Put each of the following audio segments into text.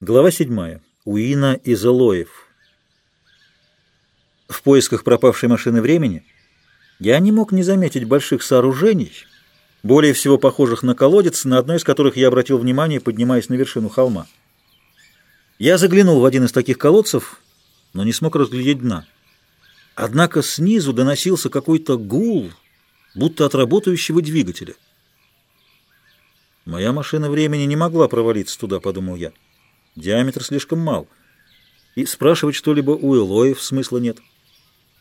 Глава 7. Уина из Элоев. В поисках пропавшей машины времени я не мог не заметить больших сооружений, более всего похожих на колодец, на одно из которых я обратил внимание, поднимаясь на вершину холма. Я заглянул в один из таких колодцев, но не смог разглядеть дна. Однако снизу доносился какой-то гул, будто от работающего двигателя. Моя машина времени не могла провалиться туда, подумал я. Диаметр слишком мал. И спрашивать что-либо у Элоев смысла нет.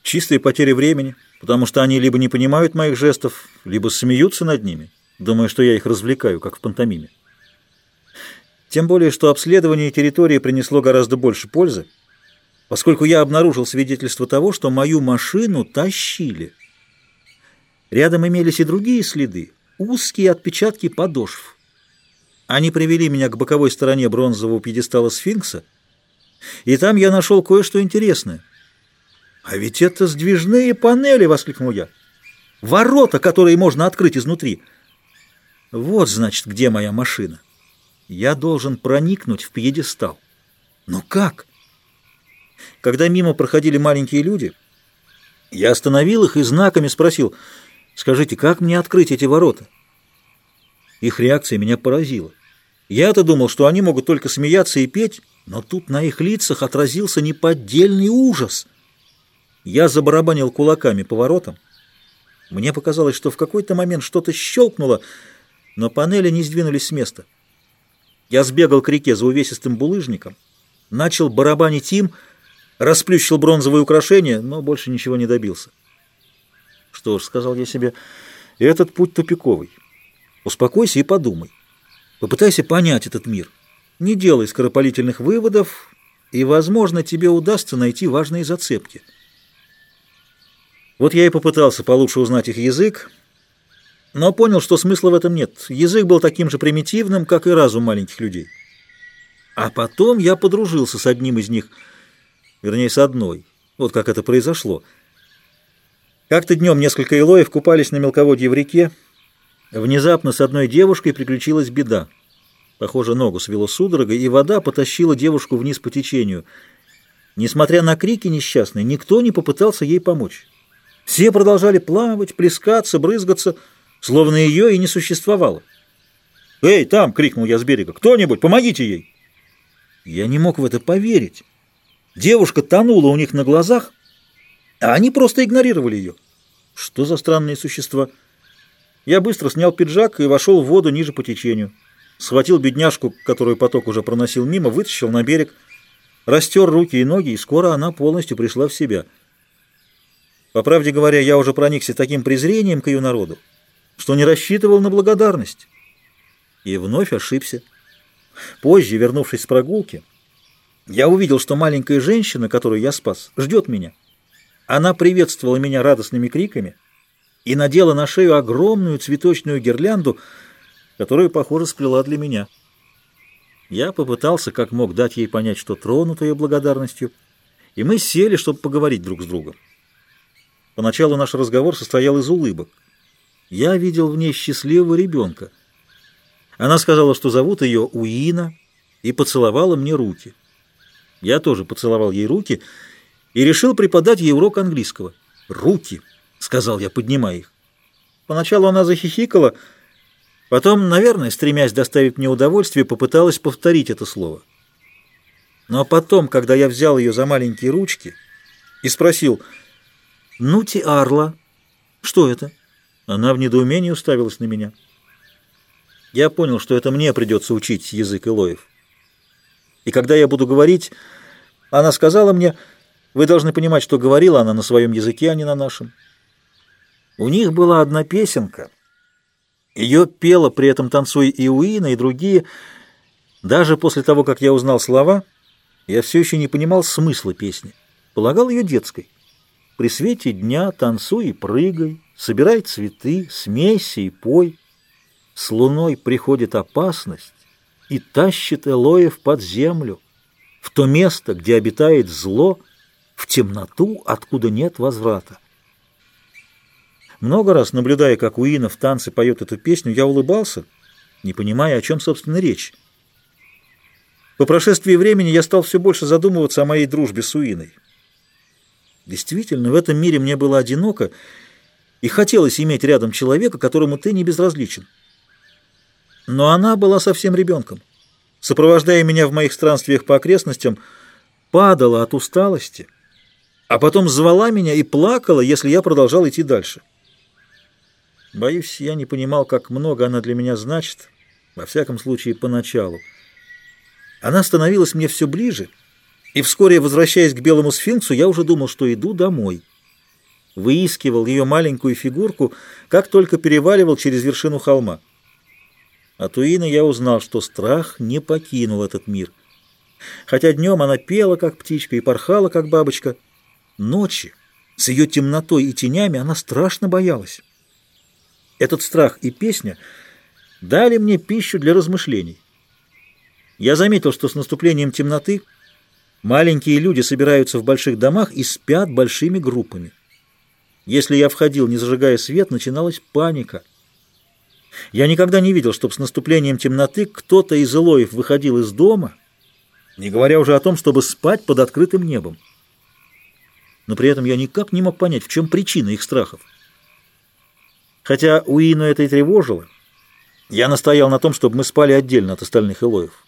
Чистая потеря времени, потому что они либо не понимают моих жестов, либо смеются над ними, думая, что я их развлекаю, как в пантомиме. Тем более, что обследование территории принесло гораздо больше пользы, поскольку я обнаружил свидетельство того, что мою машину тащили. Рядом имелись и другие следы, узкие отпечатки подошв. Они привели меня к боковой стороне бронзового пьедестала сфинкса, и там я нашел кое-что интересное. «А ведь это сдвижные панели!» — воскликнул я. «Ворота, которые можно открыть изнутри!» «Вот, значит, где моя машина. Я должен проникнуть в пьедестал. Но как?» Когда мимо проходили маленькие люди, я остановил их и знаками спросил, «Скажите, как мне открыть эти ворота?» Их реакция меня поразила. Я-то думал, что они могут только смеяться и петь, но тут на их лицах отразился неподдельный ужас. Я забарабанил кулаками по воротам. Мне показалось, что в какой-то момент что-то щелкнуло, но панели не сдвинулись с места. Я сбегал к реке за увесистым булыжником, начал барабанить им, расплющил бронзовые украшения, но больше ничего не добился. Что ж, сказал я себе, этот путь тупиковый. Успокойся и подумай. Попытайся понять этот мир. Не делай скоропалительных выводов, и, возможно, тебе удастся найти важные зацепки. Вот я и попытался получше узнать их язык, но понял, что смысла в этом нет. Язык был таким же примитивным, как и разум маленьких людей. А потом я подружился с одним из них, вернее, с одной. Вот как это произошло. Как-то днем несколько илоев купались на мелководье в реке, Внезапно с одной девушкой приключилась беда. Похоже, ногу свело судорогой, и вода потащила девушку вниз по течению. Несмотря на крики несчастной, никто не попытался ей помочь. Все продолжали плавать, плескаться, брызгаться, словно ее и не существовало. «Эй, там!» — крикнул я с берега. «Кто-нибудь, помогите ей!» Я не мог в это поверить. Девушка тонула у них на глазах, а они просто игнорировали ее. Что за странные существа? Я быстро снял пиджак и вошел в воду ниже по течению. Схватил бедняжку, которую поток уже проносил мимо, вытащил на берег, растер руки и ноги, и скоро она полностью пришла в себя. По правде говоря, я уже проникся таким презрением к ее народу, что не рассчитывал на благодарность. И вновь ошибся. Позже, вернувшись с прогулки, я увидел, что маленькая женщина, которую я спас, ждет меня. Она приветствовала меня радостными криками — и надела на шею огромную цветочную гирлянду, которую, похоже, сплела для меня. Я попытался как мог дать ей понять, что тронут ее благодарностью, и мы сели, чтобы поговорить друг с другом. Поначалу наш разговор состоял из улыбок. Я видел в ней счастливого ребенка. Она сказала, что зовут ее Уина, и поцеловала мне руки. Я тоже поцеловал ей руки и решил преподать ей урок английского. Руки! Сказал я, поднимая их. Поначалу она захихикала, потом, наверное, стремясь доставить мне удовольствие, попыталась повторить это слово. Но потом, когда я взял ее за маленькие ручки и спросил «Ну, Арла, что это?» Она в недоумении уставилась на меня. Я понял, что это мне придется учить язык Илоев. И когда я буду говорить, она сказала мне, вы должны понимать, что говорила она на своем языке, а не на нашем. У них была одна песенка. Ее пела при этом танцуя и Уина, и другие. Даже после того, как я узнал слова, я все еще не понимал смысла песни. Полагал ее детской. При свете дня танцуй и прыгай, собирай цветы, смейся и пой. С луной приходит опасность и тащит Элоев под землю, в то место, где обитает зло, в темноту, откуда нет возврата. Много раз, наблюдая, как Уина в танце поет эту песню, я улыбался, не понимая, о чем, собственно, речь. По прошествии времени я стал все больше задумываться о моей дружбе с Уиной. Действительно, в этом мире мне было одиноко, и хотелось иметь рядом человека, которому ты не безразличен. Но она была совсем ребенком. Сопровождая меня в моих странствиях по окрестностям, падала от усталости, а потом звала меня и плакала, если я продолжал идти дальше. Боюсь, я не понимал, как много она для меня значит, во всяком случае, поначалу. Она становилась мне все ближе, и вскоре, возвращаясь к белому сфинксу, я уже думал, что иду домой. Выискивал ее маленькую фигурку, как только переваливал через вершину холма. От Уины я узнал, что страх не покинул этот мир. Хотя днем она пела, как птичка, и порхала, как бабочка, ночи, с ее темнотой и тенями, она страшно боялась. Этот страх и песня дали мне пищу для размышлений. Я заметил, что с наступлением темноты маленькие люди собираются в больших домах и спят большими группами. Если я входил, не зажигая свет, начиналась паника. Я никогда не видел, чтобы с наступлением темноты кто-то из Илоев выходил из дома, не говоря уже о том, чтобы спать под открытым небом. Но при этом я никак не мог понять, в чем причина их страхов. Хотя Уину это и тревожило, я настоял на том, чтобы мы спали отдельно от остальных Илоев.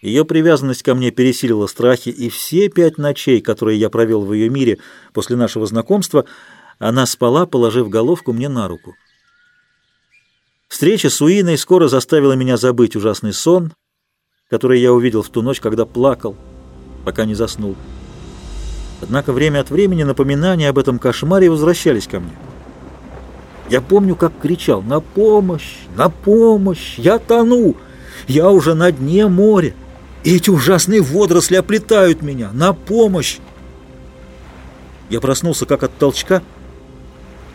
Ее привязанность ко мне пересилила страхи, и все пять ночей, которые я провел в ее мире после нашего знакомства, она спала, положив головку мне на руку. Встреча с Уиной скоро заставила меня забыть ужасный сон, который я увидел в ту ночь, когда плакал, пока не заснул. Однако время от времени напоминания об этом кошмаре возвращались ко мне. Я помню, как кричал «На помощь! На помощь! Я тону! Я уже на дне моря! Эти ужасные водоросли оплетают меня! На помощь!» Я проснулся как от толчка,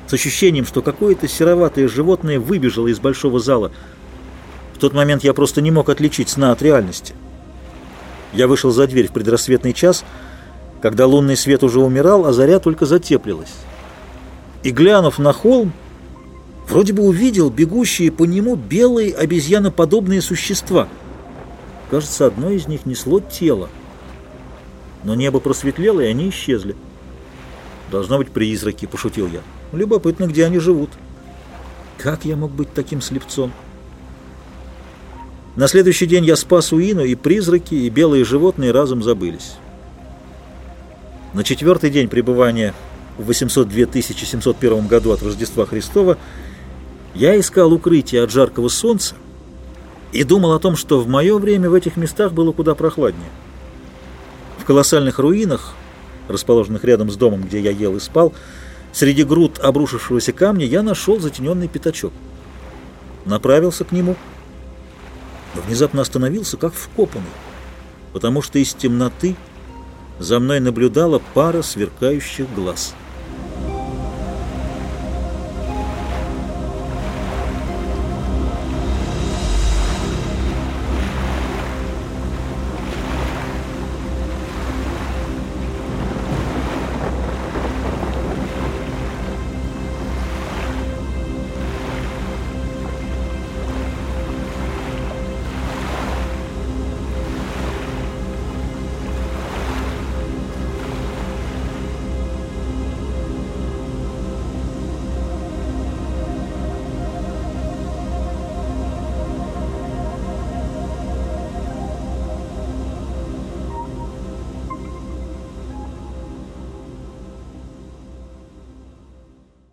с ощущением, что какое-то сероватое животное выбежало из большого зала. В тот момент я просто не мог отличить сна от реальности. Я вышел за дверь в предрассветный час, когда лунный свет уже умирал, а заря только затеплилась. И глянув на холм, Вроде бы увидел бегущие по нему белые обезьяноподобные существа. Кажется, одно из них несло тело. Но небо просветлело, и они исчезли. «Должно быть призраки», — пошутил я. «Любопытно, где они живут». Как я мог быть таким слепцом? На следующий день я спас Уину, и призраки, и белые животные разом забылись. На четвертый день пребывания в 802 701 году от Рождества Христова я искал укрытие от жаркого солнца и думал о том, что в мое время в этих местах было куда прохладнее. В колоссальных руинах, расположенных рядом с домом, где я ел и спал, среди груд обрушившегося камня я нашел затененный пятачок. Направился к нему, но внезапно остановился, как вкопанный, потому что из темноты за мной наблюдала пара сверкающих глаз —